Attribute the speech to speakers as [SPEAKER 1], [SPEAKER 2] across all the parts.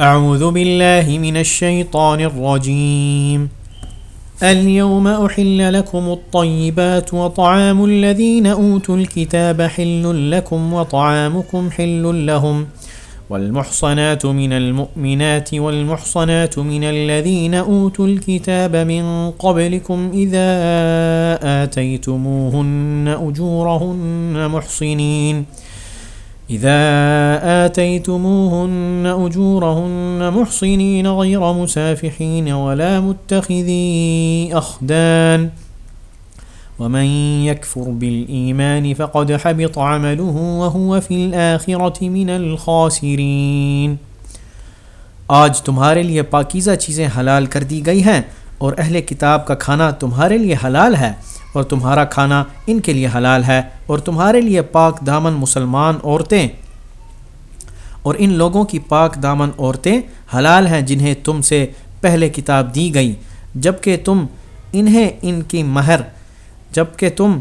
[SPEAKER 1] أعوذ بالله من الشيطان الرجيم. اليوم أحل لكم الطيبات وطعام الذين أوتوا الكتاب حل لكم وطعامكم حل لهم. والمحصنات من المؤمنات والمحصنات من الذين أوتوا الكتاب من قبلكم إذا آتيتموهن أجورهن محصنين. إذا آتيتموهن أجورهن محصنين غير مسافحين ولا متخذي أخدان ومن يكفر بالإيمان فقد حبط عمله وهو في الآخرة من الخاسرين
[SPEAKER 2] آج تمہارے لیے پاکیزہ چیزیں حلال کر دی گئی ہیں اور اہل کتاب کا کھانا تمہارے لیے حلال ہے اور تمہارا کھانا ان کے لیے حلال ہے اور تمہارے لیے پاک دامن مسلمان عورتیں اور ان لوگوں کی پاک دامن عورتیں حلال ہیں جنہیں تم سے پہلے کتاب دی گئی جبکہ تم انہیں ان کی مہر جبکہ تم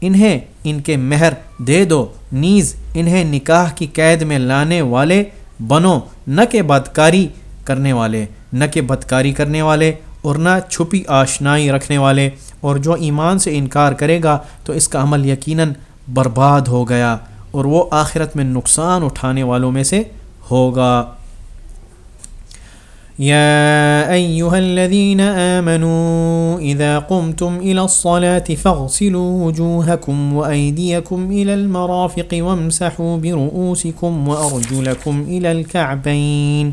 [SPEAKER 2] انہیں ان کے مہر دے دو، نیز انہیں نکاح کی قید میں لانے والے بنو، نہ کہ بدکاری کرنے والے، نہ کہ بدکاری کرنے والے۔ اور نہ چھپی آشنائی رکھنے والے، اور جو ایمان سے انکار کرے گا تو اس کا عمل یقیناً برباد ہو گیا، اور وہ آخرت میں نقصان اٹھانے والوں میں سے ہوگا۔
[SPEAKER 1] يا أيها الذين آمنوا إذا قمتم إلى الصلاة فاغسلوا وجوهكم وأيديكم إلى المرافق وامسحوا برؤوسكم وأرجلكم إلى الكعبين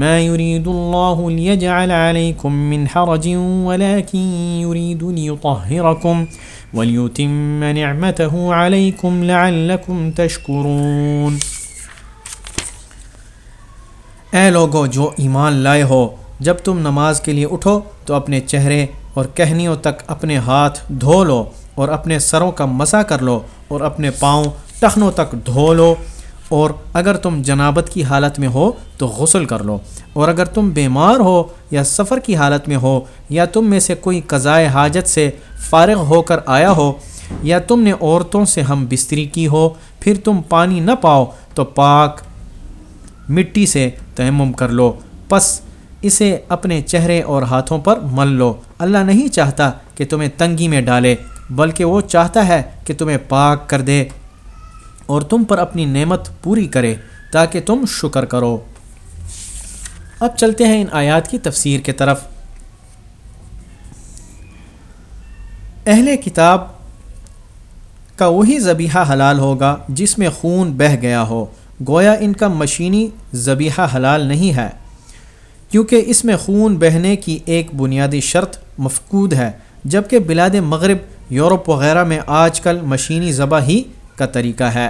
[SPEAKER 1] ما يريد الله ليجعل عليكم من حرج ولكن يريد ليطهركم وليتم نعمته عليكم لعلكم تشكرون۔
[SPEAKER 2] اے لوگو، جو ایمان لائے ہو، جب تم نماز کے لیے اٹھو تو اپنے چہرے اور کہنیوں تک اپنے ہاتھ دھو لو اور اپنے سروں کا مسا کر لو اور اپنے پاؤں ٹخنوں تک دھو لو۔ اور اگر تم جنابت کی حالت میں ہو تو غسل کر لو۔ اور اگر تم بیمار ہو یا سفر کی حالت میں ہو یا تم میں سے کوئی قضائے حاجت سے فارغ ہو کر آیا ہو یا تم نے عورتوں سے ہم بستری کی ہو، پھر تم پانی نہ پاؤ تو پاک مٹی سے تیمم کر لو۔ پس اسے اپنے چہرے اور ہاتھوں پر مل لو۔ اللہ نہیں چاہتا کہ تمہیں تنگی میں ڈالے، بلکہ وہ چاہتا ہے کہ تمہیں پاک کر دے۔ اور تم پر اپنی نعمت پوری کرے تاکہ تم شکر کرو۔ اب چلتے ہیں ان آیات کی تفسیر کے طرف۔ اہل کتاب کا وہی ذبیحہ حلال ہوگا جس میں خون بہہ گیا ہو۔ گویا ان کا مشینی ذبیحہ حلال نہیں ہے، کیونکہ اس میں خون بہنے کی ایک بنیادی شرط مفقود ہے، جبکہ بلاد مغرب، یورپ وغیرہ میں آج کل مشینی ذبح ہی کا طریقہ ہے۔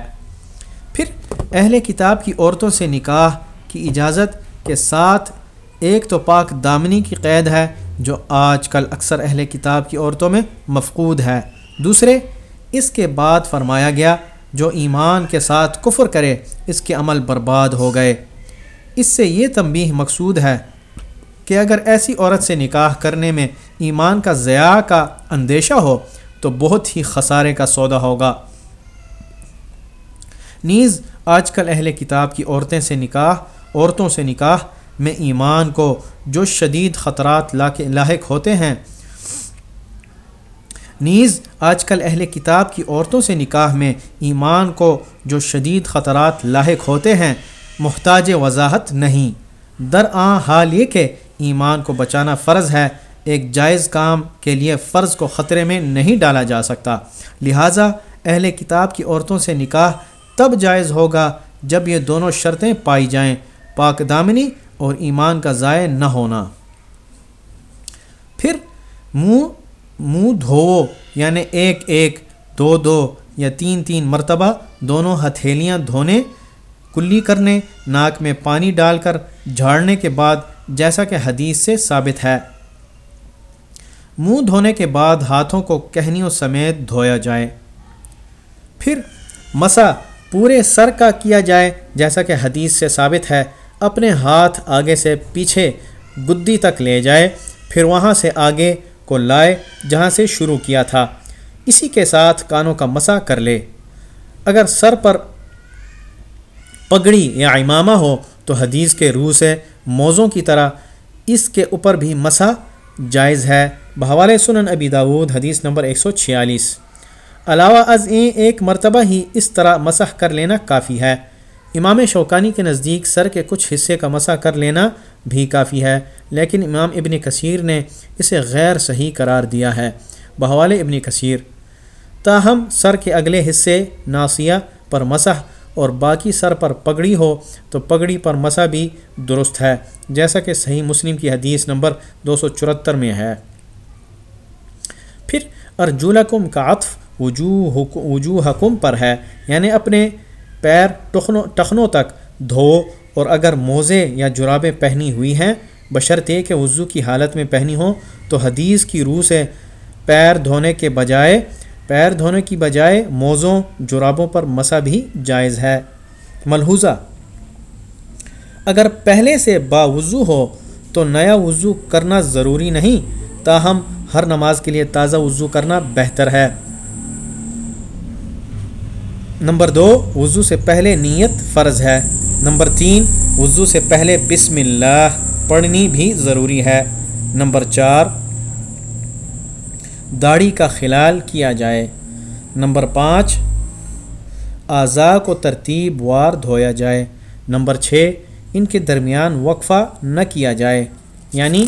[SPEAKER 2] پھر اہل کتاب کی عورتوں سے نکاح کی اجازت کے ساتھ ایک تو پاک دامنی کی قید ہے، جو آج کل اکثر اہل کتاب کی عورتوں میں مفقود ہے۔ دوسرے، اس کے بعد فرمایا گیا، جو ایمان کے ساتھ کفر کرے، اس کے عمل برباد ہو گئے۔ اس سے یہ تنبیہ مقصود ہے کہ اگر ایسی عورت سے نکاح کرنے میں ایمان کا ضیاع کا اندیشہ ہو، تو بہت ہی خسارے کا سودا ہوگا۔ نیز آج کل اہل کتاب کی عورتیں سے نکاح، عورتوں سے نکاح میں ایمان کو جو شدید خطرات لاحق ہوتے ہیں۔ نیز آج کل اہل کتاب کی عورتوں سے نکاح میں ایمان کو جو شدید خطرات لاحق ہوتے ہیں، محتاج وضاحت نہیں۔ درآں حال یہ کہ ایمان کو بچانا فرض ہے، ایک جائز کام کے لیے فرض کو خطرے میں نہیں ڈالا جا سکتا۔ لہٰذا اہل کتاب کی عورتوں سے نکاح تب جائز ہوگا جب یہ دونوں شرطیں پائی جائیں، پاک دامنی اور ایمان کا ضائع نہ ہونا۔ پھر منہ منہ دھوو یعنی ایک ایک، دو دو یا تین تین مرتبہ دونوں ہتھیلیاں دھونے، کلی کرنے، ناک میں پانی ڈال کر جھاڑنے کے بعد جیسا کہ حدیث سے ثابت ہے۔ منہ دھونے کے بعد ہاتھوں کو کہنیوں سمیت دھویا جائے۔ پھر مسا پورے سر کا کیا جائے جیسا کہ حدیث سے ثابت ہے، اپنے ہاتھ آگے سے پیچھے گدی تک لے جائے، پھر وہاں سے آگے کو لائے جہاں سے شروع کیا تھا۔ اسی کے ساتھ کانوں کا مسا کر لے۔ اگر سر پر پگڑی یا امامہ ہو تو حدیث کے روح سے موزوں کی طرح اس کے اوپر بھی مسا جائز ہے۔ بحوال سنن ابی داود، حدیث نمبر 146 علاوہ از این ایک مرتبہ ہی اس طرح مسح کر لینا کافی ہے۔ امام شوکانی کے نزدیک سر کے کچھ حصے کا مسح کر لینا بھی کافی ہے، لیکن امام ابن کثیر نے اسے غیر صحیح قرار دیا ہے۔ بحوال ابن کثیر تاہم، سر کے اگلے حصے ناسیہ پر مسح اور باقی سر پر پگڑی ہو تو پگڑی پر مسا بھی درست ہے، جیسا کہ صحیح مسلم کی حدیث نمبر دو سو چورہتر میں ہے۔ پھر ارجولکم کا عطف وجوہ وجوہ حکم پر ہے۔ یعنی اپنے پیر ٹخنوں ٹخنوں تک دھو اور اگر موزے یا جرابیں پہنی ہوئی ہیں بشرطے کہ وضو کی حالت میں پہنی ہوں، تو حدیث کی روح سے پیر دھونے کے بجائے پیر دھونے کی بجائے موزوں، جرابوں پر مسا بھی جائز ہے۔ ملحوظہ۔ اگر پہلے سے باوضو ہو، تو نیا وضو کرنا ضروری نہیں، تاہم ہر نماز کے لیے تازہ وضو کرنا بہتر ہے۔ نمبر دو، وضو سے پہلے نیت فرض ہے۔ نمبر تین، وضو سے پہلے بسم اللہ پڑھنی بھی ضروری ہے۔ نمبر چار، داڑھی کا خلال کیا جائے۔ نمبر پانچ، اعضاء کو ترتیب وار دھویا جائے۔ نمبر چھ، ان کے درمیان وقفہ نہ کیا جائے۔ یعنی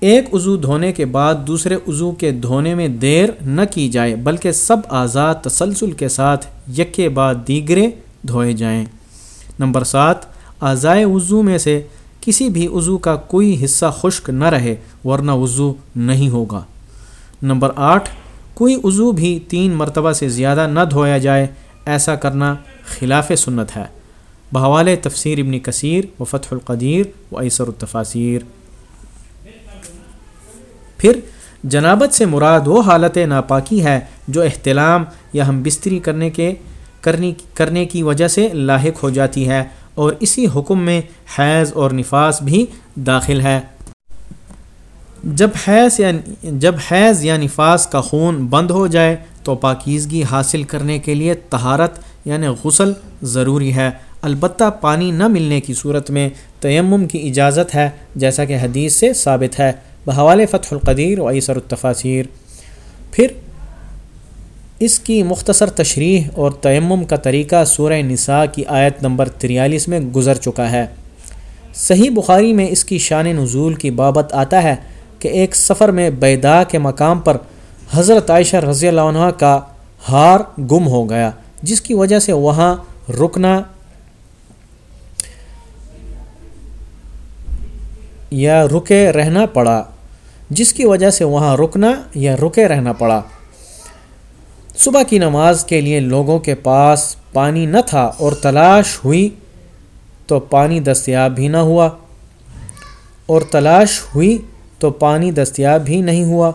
[SPEAKER 2] ایک عضو دھونے کے بعد دوسرے عضو کے دھونے میں دیر نہ کی جائے، بلکہ سب اعضاء تسلسل کے ساتھ یکے بعد دیگرے دھوئے جائیں۔ نمبر سات، اعضائے وضو میں سے کسی بھی عضو کا کوئی حصہ خشک نہ رہے، ورنہ وضو نہیں ہوگا۔ نمبر آٹھ، کوئی عضو بھی تین مرتبہ سے زیادہ نہ دھویا جائے، ایسا کرنا خلاف سنت ہے۔ بحوال تفسیر ابن کثیر و فتح القدیر و ایسر التفاصیر پھر جنابت سے مراد وہ حالت ناپاکی ہے جو احتلام یا ہم بستری کرنے کے کرنی کرنے کی وجہ سے لاحق ہو جاتی ہے اور اسی حکم میں حیض اور نفاس بھی داخل ہے۔ جب حیض یا جب حیض یا نفاس کا خون بند ہو جائے تو پاکیزگی حاصل کرنے کے لیے تہارت یعنی غسل ضروری ہے۔ البتہ پانی نہ ملنے کی صورت میں تیمم کی اجازت ہے، جیسا کہ حدیث سے ثابت ہے۔ بحوال فتح القدیر و عیسر التفاصیر پھر اس کی مختصر تشریح اور تیمم کا طریقہ سورہ نساء کی آیت نمبر تریالیس میں گزر چکا ہے۔ صحیح بخاری میں اس کی شان نزول کی بابت آتا ہے کہ ایک سفر میں بیدا کے مقام پر حضرت عائشہ رضی اللہ عنہ کا ہار گم ہو گیا، جس کی وجہ سے وہاں رکنا یا رکے رہنا پڑا، جس کی وجہ سے وہاں رکنا یا رکے رہنا پڑا۔ صبح کی نماز کے لیے لوگوں کے پاس پانی نہ تھا اور تلاش ہوئی تو پانی دستیاب بھی نہ ہوا۔ اور تلاش ہوئی تو پانی دستیاب بھی نہیں ہوا۔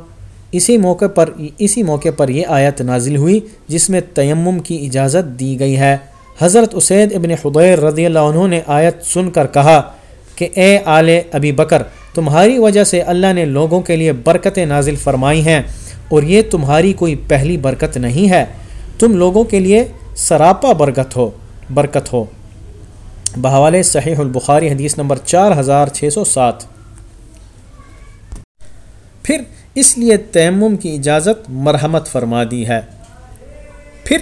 [SPEAKER 2] اسی موقع پر، اسی موقع پر یہ آیت نازل ہوئی، جس میں تیمم کی اجازت دی گئی ہے۔ حضرت اسید ابن خدیر رضی اللہ عنہ نے آیت سن کر کہا کہ اے آل ابی بکر، تمہاری وجہ سے اللہ نے لوگوں کے لیے برکتیں نازل فرمائی ہیں، اور یہ تمہاری کوئی پہلی برکت نہیں ہے۔ تم لوگوں کے لیے سراپا برکت ہو برکت ہو۔ بحوال صحیح البخاری حدیث نمبر چار ہزار چھ سو سات۔ پھر اس لیے تیمم کی اجازت مرحمت فرما دی ہے۔ پھر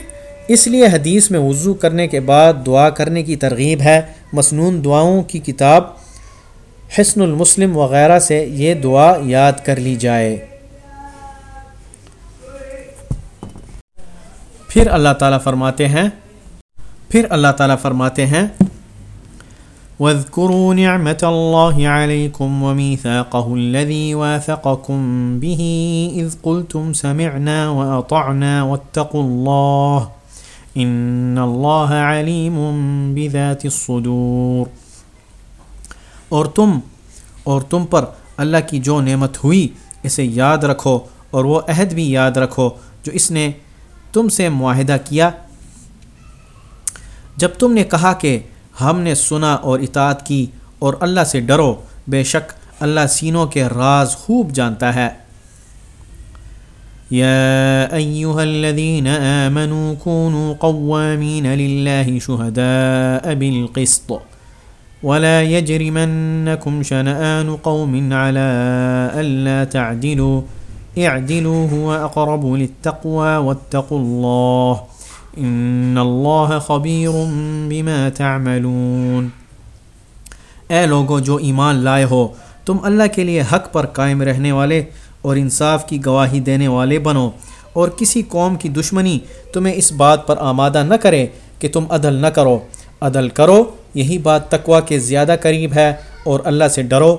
[SPEAKER 2] اس لیے حدیث میں وضو کرنے کے بعد دعا کرنے کی ترغیب ہے۔ مصنون دعاؤں کی کتاب حسن المسلم وغیرہ سے یہ دعا یاد کر لی جائے۔ پھر اللہ تعالیٰ فرماتے ہیں، پھر اللہ تعالیٰ فرماتے ہیں، واذكروا نعمة الله عليكم وميثاقه الذي واثقكم به إذ قلتم سمعنا وأطعنا واتقوا الله إن الله عليم بذات الصدور۔ اور تم اور تم پر اللہ کی جو نعمت ہوئی، اسے یاد رکھو اور وہ عہد بھی یاد رکھو جو اس نے تم سے معاہدہ کیا۔ جب تم نے کہا کہ ہم نے سنا اور اطاعت کی اور اللہ سے ڈرو، بے شک اللہ سینوں کے راز خوب جانتا ہے۔
[SPEAKER 1] يا أيها الذين آمنوا كونوا قوامين لله شهداء بالقسط۔ ولا يجرمنكم شنآن قوم على ألا تعدلوا. اعدلوا هو أقرب للتقوى واتقوا الله. ان اللہ خبیر بما تعملون.
[SPEAKER 2] اے لوگو جو ایمان لائے ہو، تم اللہ کے لیے حق پر قائم رہنے والے اور انصاف کی گواہی دینے والے بنو اور کسی قوم کی دشمنی تمہیں اس بات پر آمادہ نہ کرے کہ تم عدل نہ کرو۔ عدل کرو یہی بات تقوا کے زیادہ قریب ہے اور اللہ سے ڈرو۔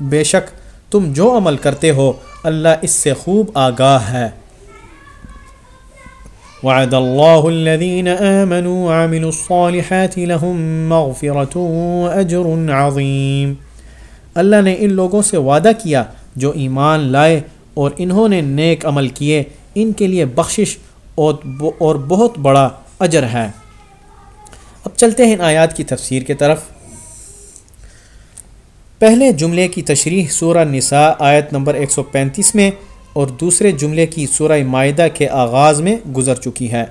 [SPEAKER 2] بے شک تم جو عمل کرتے ہو، اللہ اس سے خوب آگاہ ہے۔
[SPEAKER 1] وعد الله الذين آمنوا وعملوا الصالحات لهم مغفرة وأجر عظيم
[SPEAKER 2] اللہ نے ان لوگوں سے وعدہ کیا جو ایمان لائے اور انہوں نے نیک عمل کیے۔ ان کے لیے بخشش اور بہت بڑا اجر ہے۔ اب چلتے ہیں ان آیات کی تفسیر کے طرف۔ پہلے جملے کی تشریح سورہ نساء آیت نمبر 135 میں اور دوسرے جملے کی سورہ معاہدہ کے آغاز میں گزر چکی ہے۔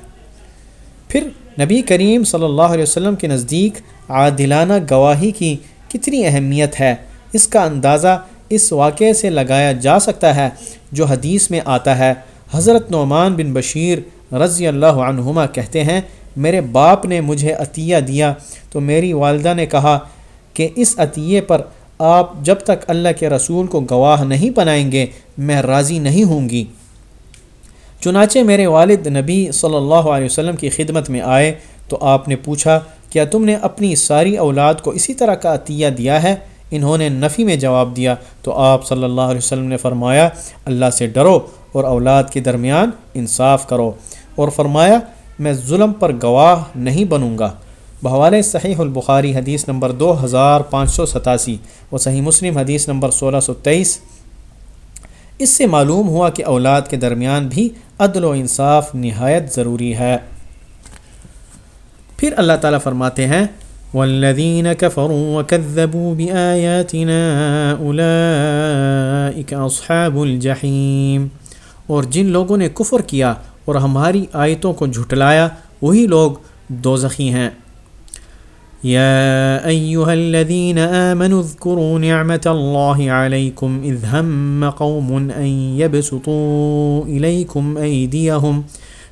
[SPEAKER 2] پھر نبی کریم صلی اللہ علیہ وسلم کے نزدیک عادلانہ گواہی کی کتنی اہمیت ہے، اس کا اندازہ اس واقعے سے لگایا جا سکتا ہے جو حدیث میں آتا ہے۔ حضرت نعمان بن بشیر رضی اللہ عنہما کہتے ہیں میرے باپ نے مجھے عطیہ دیا۔ تو میری والدہ نے کہا کہ اس عطیے پر آپ جب تک اللہ کے رسول کو گواہ نہیں بنائیں گے، میں راضی نہیں ہوں گی۔ چنانچہ میرے والد نبی صلی اللہ علیہ وسلم کی خدمت میں آئے تو آپ نے پوچھا، کیا تم نے اپنی ساری اولاد کو اسی طرح کا عطیہ دیا ہے؟ انہوں نے نفی میں جواب دیا۔ تو آپ صلی اللہ علیہ وسلم نے فرمایا، اللہ سے ڈرو اور اولاد کے درمیان انصاف کرو۔ اور فرمایا میں ظلم پر گواہ نہیں بنوں گا۔ بحوالِ صحیح البخاری حدیث نمبر دو ہزار پانچ سو ستاسی و صحیح مسلم حدیث نمبر سولہ سو تیئیس۔ اس سے معلوم ہوا کہ اولاد کے درمیان بھی عدل و انصاف نہایت ضروری ہے۔ پھر اللہ تعالیٰ فرماتے ہیں
[SPEAKER 1] والذین كفروا وكذبوا بآیاتنا اولئک اصحاب الجحیم
[SPEAKER 2] اور جن لوگوں نے کفر کیا اور ہماری آیتوں کو جھٹلایا، وہی لوگ دوزخی ہیں۔
[SPEAKER 1] يا أيها الذين آمنوا اذكروا نعمة الله عليكم إذ هم قوم أن يبسطوا إليكم أيديهم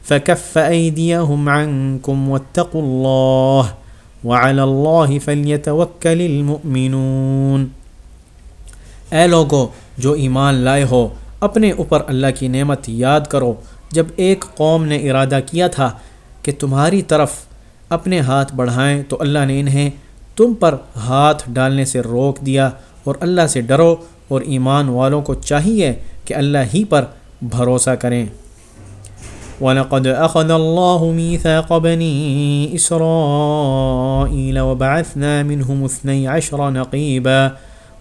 [SPEAKER 1] فكف أيديهم عنكم واتقوا الله وعلى الله فليتوكل المؤمنون۔
[SPEAKER 2] اے لوگو، جو ایمان لائے ہو، اپنے اوپر اللہ کی نعمت یاد کرو۔ جب ایک قوم نے ارادہ کیا تھا کہ تمہاری طرف اپنے ہاتھ بڑھائیں تو اللہ نے انہیں تم پر ہاتھ ڈالنے سے روک دیا اور اللہ سے ڈرو اور ایمان والوں کو چاہیے کہ اللہ ہی پر بھروسہ کریں۔
[SPEAKER 1] وَلَقَدْ أَخَذَ اللَّهُ مِيثَاقَ بَنِي إِسْرَائِيلَ وَبَعَثْنَا مِنْهُمُ اثْنَيْ عَشْرَ نَقِيبًا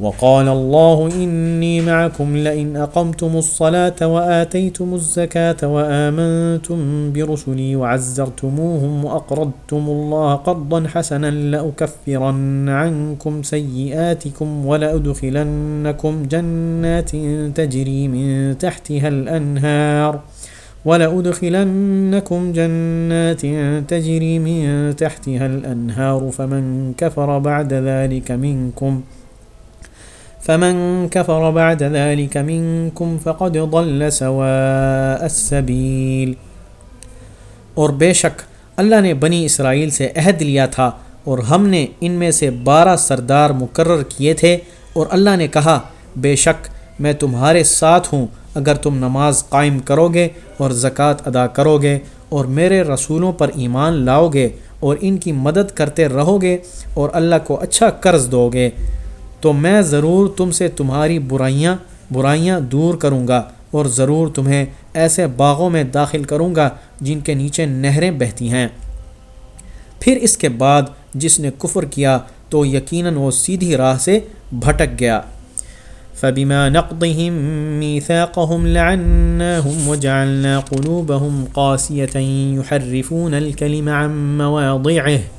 [SPEAKER 1] وقال الله إني معكم لئن أقمتم الصلاة وآتيتم الزكاة وآمنتم برسلي وعزرتموهم وأقرضتم الله قرضا حسنا لأكفرن عنكم سيئاتكم ولأدخلنكم جنات تجري من تحتها الأنهار ولأدخلنكم جنات تجري من تحتها الأنهار فمن كفر بعد ذلك منكم ۖ فمن كفر بعد ذلك منكم فقد ضل سواء السبيل۔
[SPEAKER 2] اور بے شک اللہ نے بنی اسرائیل سے عہد لیا تھا اور ہم نے ان میں سے بارہ سردار مقرر کیے تھے اور اللہ نے کہا، بے شک میں تمہارے ساتھ ہوں، اگر تم نماز قائم کرو گے اور زکوٰۃ ادا کرو گے اور میرے رسولوں پر ایمان لاؤ گے اور ان کی مدد کرتے رہو گے اور اللہ کو اچھا قرض دو گے۔ تو میں ضرور تم سے تمہاری برائیاں برائیاں دور کروں گا
[SPEAKER 1] اور ضرور تمہیں ایسے باغوں میں داخل کروں گا جن کے نیچے نہریں بہتی ہیں۔ پھر اس کے بعد جس نے کفر کیا تو یقیناً وہ سیدھی راہ سے بھٹک گیا۔ فبما نقضهم ميثاقهم لعناهم وجعلنا قلوبهم قاسية يحرفون الكلم عن مواضعه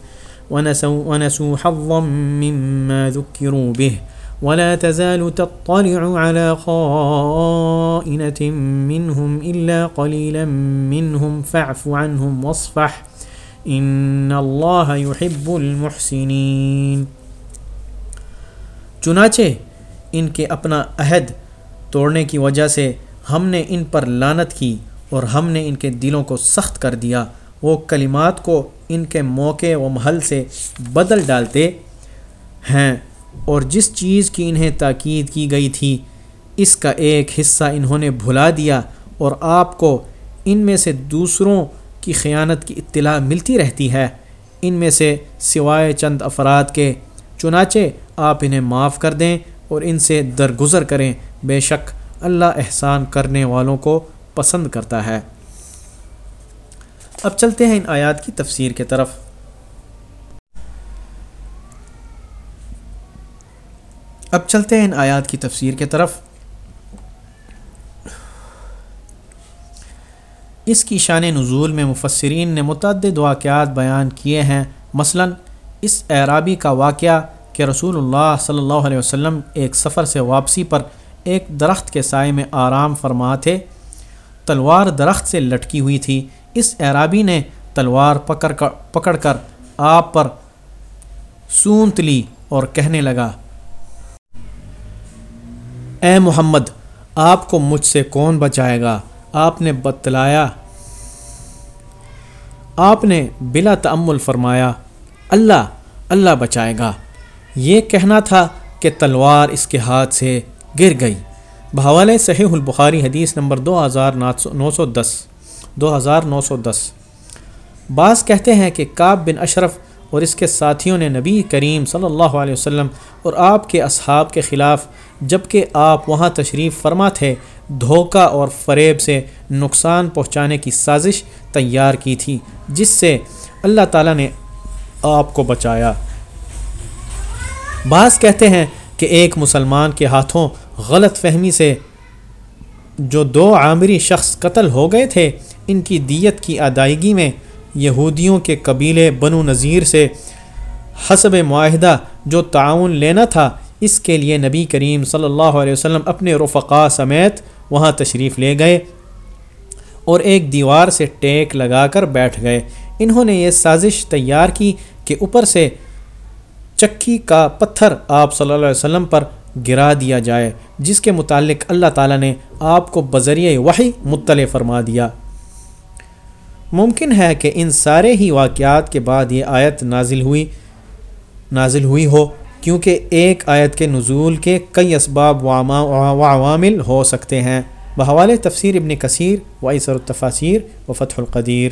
[SPEAKER 1] ونسوا, ونسوا حظا مما ذكروا به. ولا تزال تطلع على خائنة منهم إلا قليلا منهم فاعف عنهم واصفح. ان اللہ يحب المحسنین
[SPEAKER 2] چنانچہ ان کے اپنا عہد توڑنے کی وجہ سے ہم نے ان پر لانت کی اور ہم نے ان کے دلوں کو سخت کر دیا. وہ کلمات کو ان کے موقع و محل سے بدل ڈالتے ہیں اور جس چیز کی انہیں تاکید کی گئی تھی، اس کا ایک حصہ انہوں نے بھلا دیا اور آپ کو ان میں سے دوسروں کی خیانت کی اطلاع ملتی رہتی ہے۔ ان میں سے سوائے چند افراد کے، چنانچہ آپ انہیں معاف کر دیں اور ان سے درگزر کریں، بے شک اللہ احسان کرنے والوں کو پسند کرتا ہے۔ اب چلتے ہیں ان آیات کی تفسیر کے طرف۔ اب چلتے ہیں ان آیات کی تفسیر کے طرف۔ اس کی شان نزول میں مفسرین نے متعدد واقعات بیان کیے ہیں۔ مثلا، اس اعرابی کا واقعہ کہ رسول اللہ صلی اللہ علیہ وسلم ایک سفر سے واپسی پر ایک درخت کے سائے میں آرام فرما تھے۔ تلوار درخت سے لٹکی ہوئی تھی۔ اس اعرابی نے تلوار پکڑ کر پکڑ کر آپ پر سونت لی اور کہنے لگا، اے محمد، آپ کو مجھ سے کون بچائے گا؟ آپ نے بتلایا آپ نے بلا تعمل فرمایا، اللہ اللہ بچائے گا. یہ کہنا تھا کہ تلوار اس کے ہاتھ سے گر گئی۔ بحوالِ صحیح البخاری حدیث نمبر دو ہزار نو سو دس۔ دو ہزار نو سو دس۔ بعض کہتے ہیں کہ کعب بن اشرف اور اس کے ساتھیوں نے نبی کریم صلی اللہ علیہ وسلم اور آپ کے اصحاب کے خلاف جبکہ آپ وہاں تشریف فرما تھے، دھوکہ اور فریب سے نقصان پہنچانے کی سازش تیار کی تھی، جس سے اللہ تعالیٰ نے آپ کو بچایا۔ بعض کہتے ہیں کہ ایک مسلمان کے ہاتھوں غلط فہمی سے جو دو عامری شخص قتل ہو گئے تھے ان کی دیت کی ادائیگی میں یہودیوں کے قبیلے بنو نذیر سے حسب معاہدہ جو تعاون لینا تھا، اس کے لیے نبی کریم صلی اللہ علیہ وسلم اپنے رفقا سمیت وہاں تشریف لے گئے اور ایک دیوار سے ٹیک لگا کر بیٹھ گئے۔ انہوں نے یہ سازش تیار کی کہ اوپر سے چکی کا پتھر آپ صلی اللہ علیہ وسلم پر گرا دیا جائے، جس کے متعلق اللہ تعالیٰ نے آپ کو بذریعہ وحی مطلع فرما دیا۔ ممکن ہے کہ ان سارے ہی واقعات کے بعد یہ آیت نازل ہوئی نازل ہوئی ہو، کیونکہ ایک آیت کے نزول کے کئی اسباب و عوامل ہو سکتے ہیں۔ بحوال تفسیر ابن کثیر و عیسر التفاصیر و فتح القدیر۔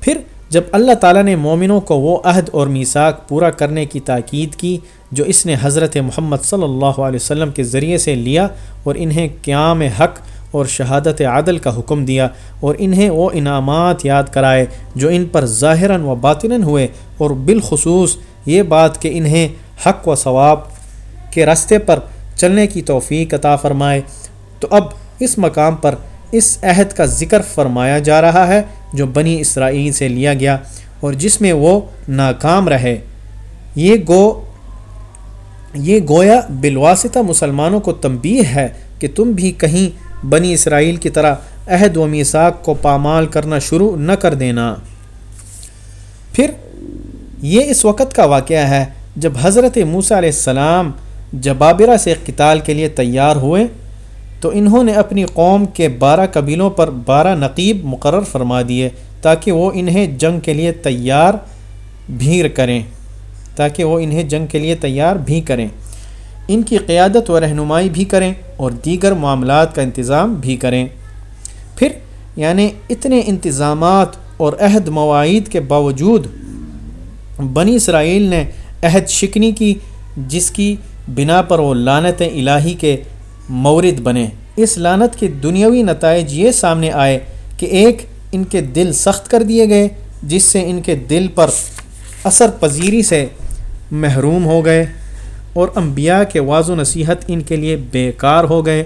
[SPEAKER 2] پھر جب اللہ تعالیٰ نے مومنوں کو وہ عہد اور میساک پورا کرنے کی تاکید کی، جو اس نے حضرت محمد صلی اللہ علیہ وسلم کے ذریعے سے لیا اور انہیں قیام حق اور شہادت عادل کا حکم دیا اور انہیں وہ انعامات یاد کرائے جو ان پر ظاہراً و باطن ہوئے اور بالخصوص یہ بات کہ انہیں حق و ثواب کے راستے پر چلنے کی توفیق عطا فرمائے۔ تو اب اس مقام پر اس عہد کا ذکر فرمایا جا رہا ہے جو بنی اسرائیل سے لیا گیا اور جس میں وہ ناکام رہے۔ یہ گو، یہ گویا بالواسطہ مسلمانوں کو تنبیہ ہے کہ تم بھی کہیں بنی اسرائیل کی طرح عہد و میساک کو پامال کرنا شروع نہ کر دینا۔ پھر یہ اس وقت کا واقعہ ہے جب حضرت موسیٰ علیہ السلام جبابرہ سے قتال کے لیے تیار ہوئے تو انہوں نے اپنی قوم کے بارہ قبیلوں پر بارہ نقیب مقرر فرما دیے تاکہ وہ انہیں جنگ کے لیے تیار بھی کریں۔ تاکہ وہ انہیں جنگ کے لیے تیار بھی کریں۔ ان کی قیادت و رہنمائی بھی کریں اور دیگر معاملات کا انتظام بھی کریں۔ پھر یعنی اتنے انتظامات اور عہد مواعید کے باوجود، بنی اسرائیل نے عہد شکنی کی، جس کی بنا پر وہ لانت الہی کے مورد بنے۔ اس لانت کے دنیاوی نتائج یہ سامنے آئے کہ ایک ان کے دل سخت کر دیے گئے، جس سے ان کے دل پر اثر پذیری سے محروم ہو گئے۔ اور انبیاء کے واض و نصیحت ان کے لیے بیکار ہو گئے۔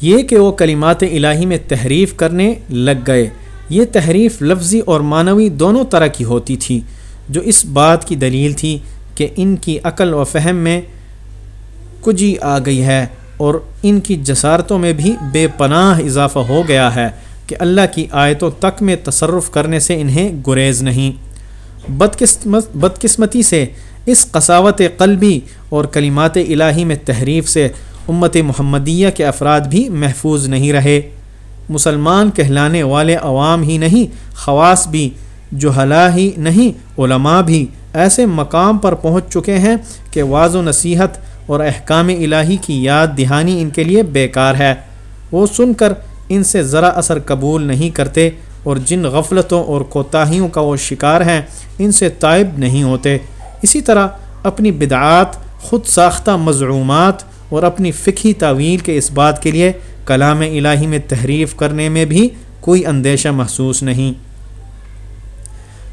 [SPEAKER 2] یہ کہ وہ کلمات الہی میں تحریف کرنے لگ گئے۔ یہ تحریف لفظی اور معنوی دونوں طرح کی ہوتی تھی، جو اس بات کی دلیل تھی کہ ان کی عقل و فہم میں کجی آ گئی ہے اور ان کی جسارتوں میں بھی بے پناہ اضافہ ہو گیا ہے کہ اللہ کی آیتوں تک میں تصرف کرنے سے انہیں گریز نہیں۔ بدقسمت بدقسمتی سے اس قصاوت قلبی اور کلمات الہی میں تحریف سے امت محمدیہ کے افراد بھی محفوظ نہیں رہے۔ مسلمان کہلانے والے عوام ہی نہیں، خواص بھی جو ہی نہیں، علماء بھی ایسے مقام پر پہنچ چکے ہیں کہ واض و نصیحت اور احکام الہی کی یاد دہانی ان کے لیے بیکار ہے۔ وہ سن کر ان سے ذرا اثر قبول نہیں کرتے۔ اور جن غفلتوں اور کوتاہیوں کا وہ شکار ہیں، ان سے طائب نہیں ہوتے۔ اسی طرح اپنی بدعات، خود ساختہ مضعومات اور اپنی فقی تعویل کے اس بات کے لیے کلام الہی میں تحریف کرنے میں بھی کوئی اندیشہ محسوس نہیں۔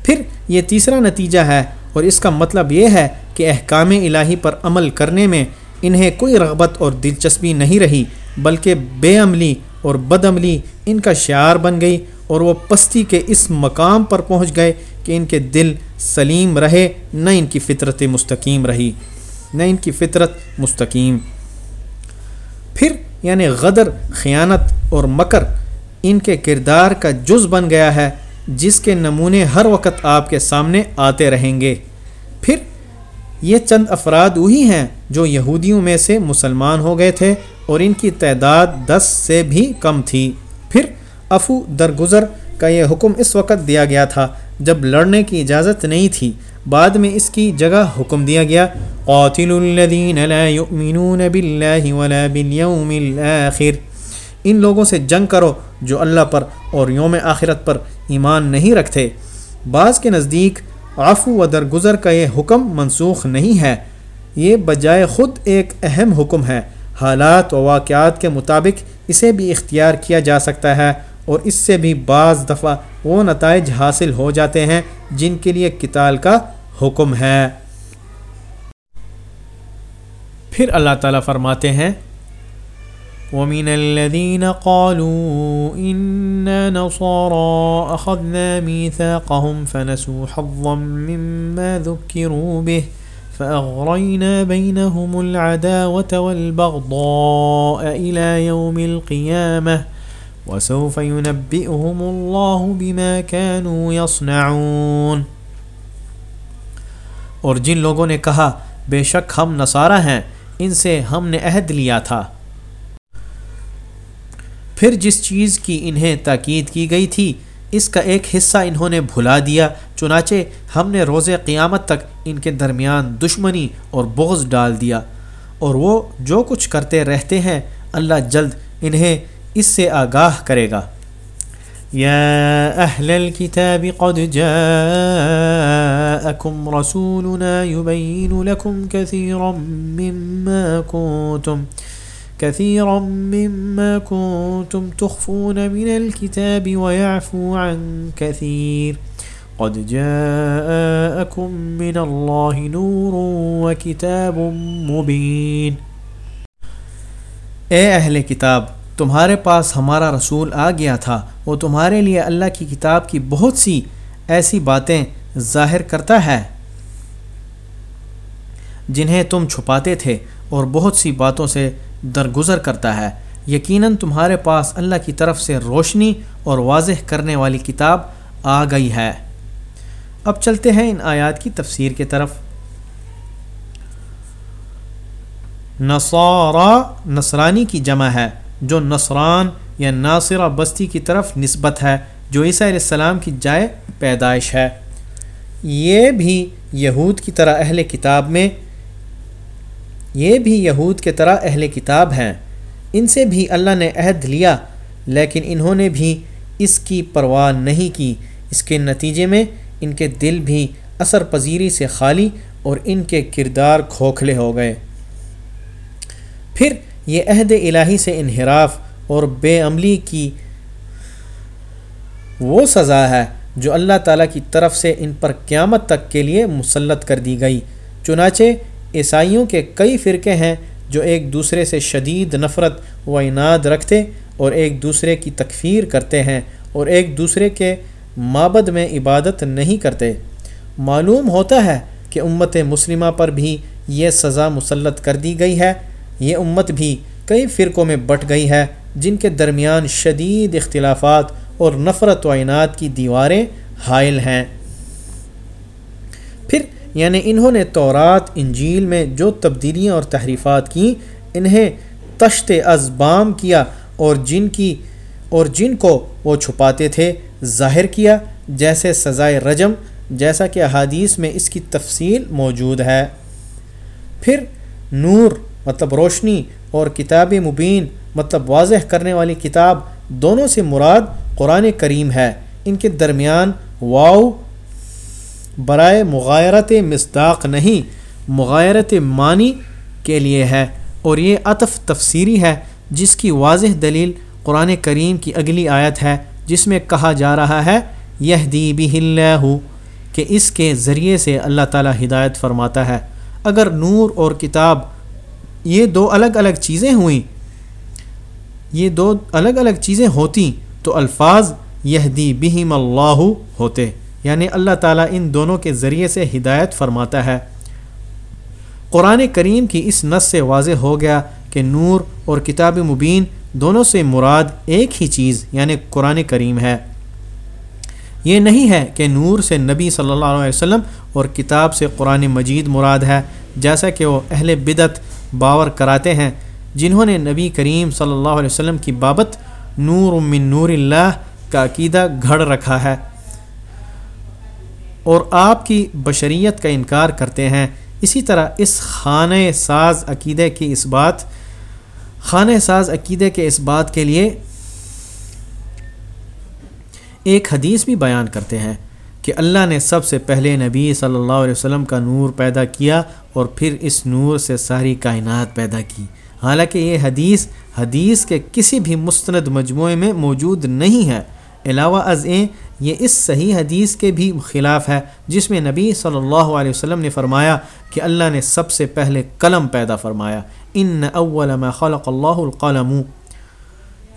[SPEAKER 2] پھر یہ تیسرا نتیجہ ہے اور اس کا مطلب یہ ہے کہ احکام الہی پر عمل کرنے میں انہیں کوئی رغبت اور دلچسپی نہیں رہی، بلکہ بے عملی اور بد عملی ان کا شعار بن گئی اور وہ پستی کے اس مقام پر پہنچ گئے کہ ان کے دل سلیم رہے، نہ ان کی فطرت مستقیم رہی، نہ ان کی فطرت مستقیم۔ پھر یعنی غدر، خیانت اور مکر ان کے کردار کا جز بن گیا ہے، جس کے نمونے ہر وقت آپ کے سامنے آتے رہیں گے۔ پھر یہ چند افراد وہی ہیں جو یہودیوں میں سے مسلمان ہو گئے تھے اور ان کی تعداد دس سے بھی کم تھی۔ پھر افو درگزر کا یہ حکم اس وقت دیا گیا تھا جب لڑنے کی اجازت نہیں تھی۔ بعد میں اس کی جگہ حکم دیا گیا۔ قاتل الذین لا یؤمنون باللہ ولا بالیوم الاخر۔ ان لوگوں سے جنگ کرو جو اللہ پر اور یوم آخرت پر ایمان نہیں رکھتے۔ بعض کے نزدیک عفو و درگزر کا یہ حکم منسوخ نہیں ہے۔ یہ بجائے خود ایک اہم حکم ہے۔ حالات و واقعات کے مطابق اسے بھی اختیار کیا جا سکتا ہے اور اس سے بھی بعض دفعہ وہ نتائج حاصل ہو جاتے ہیں جن کے لیے کتال کا حکم ہے۔ پھر اللہ تعالیٰ فرماتے ہیں، ومن الذين قالوا إنا نصارى أخذنا ميثاقهم فنسوا حظا مما ذكروا به فأغرينا بينهم العداوة والبغضاء إلى يوم القيامة وسوف ينبئهم الله بما كانوا يصنعون۔ اور جن لوگوں نے کہا، بے شک ہم نصارہ ہیں، ان سے ہم نے عہد لیا تھا۔ پھر جس چیز کی انہیں تاکید کی گئی تھی اس کا ایک حصہ انہوں نے بھلا دیا، چنانچہ ہم نے روز قیامت تک ان کے درمیان دشمنی اور بغض ڈال دیا۔ اور وہ جو کچھ کرتے رہتے ہیں، اللہ جلد انہیں اس سے آگاہ کرے گا۔ یا اہل الكتاب قد جاءکم رسولنا يبین لکم کثیرا مما کنتم۔ كثيرا مما كنتم تخفون من الكتاب ويعفو عن كثير. قد جاءكم من الله نور وكتاب مبين. اے اہل کتاب، تمہارے پاس ہمارا رسول آ گیا تھا، وہ تمہارے لیے اللہ کی کتاب کی بہت سی ایسی باتیں ظاہر کرتا ہے، جنہیں تم چھپاتے تھے اور بہت سی باتوں سے درگزر کرتا ہے۔ یقیناً تمہارے پاس اللہ کی طرف سے روشنی اور واضح کرنے والی کتاب آ گئی ہے۔ اب چلتے ہیں ان آیات کی تفسیر کی طرف۔ نصارا نصرانی کی جمع ہے، جو نصران یا ناصرہ بستی کی طرف نسبت ہے، جو عیسیٰ علیہ السلام کی جائے پیدائش ہے۔ یہ بھی یہود کی طرح اہل کتاب میں یہ بھی یہود کے طرح اہل کتاب ہیں۔ ان سے بھی اللہ نے عہد لیا، لیکن انہوں نے بھی اس کی پرواہ نہیں کی۔ اس کے نتیجے میں ان کے دل بھی اثر پذیری سے خالی اور ان کے کردار کھوکھلے ہو گئے۔ پھر
[SPEAKER 1] یہ عہد الہی سے انحراف اور بے عملی کی وہ سزا ہے جو اللہ تعالیٰ کی طرف سے ان پر قیامت تک کے لیے مسلط کر دی گئی۔ چنانچہ عیسائیوں کے کئی فرقے ہیں جو ایک دوسرے سے شدید نفرت و اناد رکھتے اور ایک دوسرے کی تکفیر کرتے ہیں اور ایک دوسرے کے معبد میں عبادت نہیں کرتے۔ معلوم ہوتا ہے کہ امت مسلمہ پر بھی یہ سزا مسلط کر دی گئی ہے۔ یہ امت بھی کئی فرقوں میں بٹ گئی ہے جن کے درمیان شدید اختلافات اور نفرت و عناد کی دیواریں حائل ہیں۔ یعنی انہوں نے تورات، انجیل میں جو تبدیلیاں اور تحریفات کیں، انہیں تشت ازبام کیا اور جن کی، اور جن کو وہ چھپاتے تھے، ظاہر کیا، جیسے سزائے رجم، جیسا کہ احادیث میں اس کی تفصیل موجود ہے۔ پھر نور مطلب روشنی، اور کتاب مبین مطلب واضح کرنے والی کتاب، دونوں سے مراد قرآن کریم ہے۔ ان کے درمیان واؤ برائے مغایرت مصداق نہیں، مغایرت معنی کے لیے ہے اور یہ عطف تفسیری ہے، جس کی واضح دلیل قرآن کریم کی اگلی آیت ہے، جس میں کہا جا رہا ہے یہ دی بھی کہ اس کے ذریعے سے اللہ تعالیٰ ہدایت فرماتا ہے۔ اگر نور اور کتاب یہ دو الگ الگ چیزیں ہوئیں، یہ دو الگ الگ چیزیں ہوتی تو الفاظ یہ دی بہم اللہ ہوتے۔ یعنی اللہ تعالیٰ ان دونوں کے ذریعے سے ہدایت فرماتا ہے۔ قرآن کریم کی اس نس سے واضح ہو گیا کہ نور اور کتاب مبین دونوں سے مراد ایک ہی چیز یعنی قرآن کریم ہے۔ یہ نہیں ہے کہ نور سے نبی صلی اللہ علیہ وسلم اور کتاب سے قرآن مجید مراد ہے، جیسا کہ وہ اہل بدت باور کراتے ہیں، جنہوں نے نبی کریم صلی اللہ علیہ وسلم کی بابت نور من نور اللہ کا عقیدہ گھڑ رکھا ہے۔ اور آپ کی بشریت کا انکار کرتے ہیں۔ اسی طرح اس خانہ ساز عقیدے کی اس بات، خانہ ساز عقیدے کے اس بات کے لیے ایک حدیث بھی بیان کرتے ہیں کہ اللہ نے سب سے پہلے نبی صلی اللہ علیہ وسلم کا نور پیدا کیا اور پھر اس نور سے ساری کائنات پیدا کی۔ حالانکہ یہ حدیث حدیث کے کسی بھی مستند مجموعے میں موجود نہیں ہے۔ علاوہ ازیں یہ اس صحیح حدیث کے بھی خلاف ہے، جس میں نبی صلی اللہ علیہ وسلم نے فرمایا کہ اللہ نے سب سے پہلے قلم پیدا فرمایا۔ ان اول ما خلق اللہ القلم۔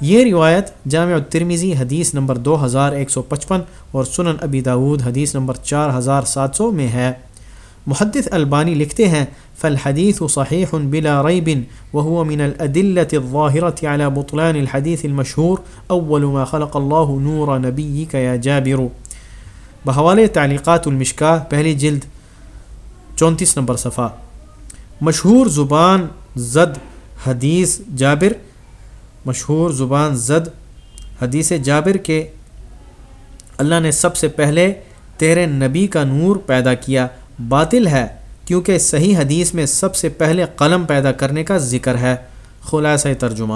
[SPEAKER 1] یہ روایت جامع الترمیزی حدیث نمبر دو ہزار ایک سو پچپن اور سنن ابی داود حدیث نمبر چار ہزار سات سو میں ہے۔ محدث البانی لکھتے ہیں فالحديث صحيح بلا ريب وهو من الأدلة الظاهرة على بطلان الحديث المشهور أول ما خلق الله نور نبيك يا جابر. بحوالے تعلیقات المشکا، پہلی جلد، چونتیس نمبر صفحہ. مشہور زبان زد حدیث جابر، مشہور زبان زد حدیث جابر کے اللہ نے سب سے پہلے تیرے نبی کا نور پیدا کیا۔ باطل ہے کیونکہ صحیح حدیث میں سب سے پہلے قلم پیدا کرنے کا ذکر ہے، خلاصہ ترجمہ۔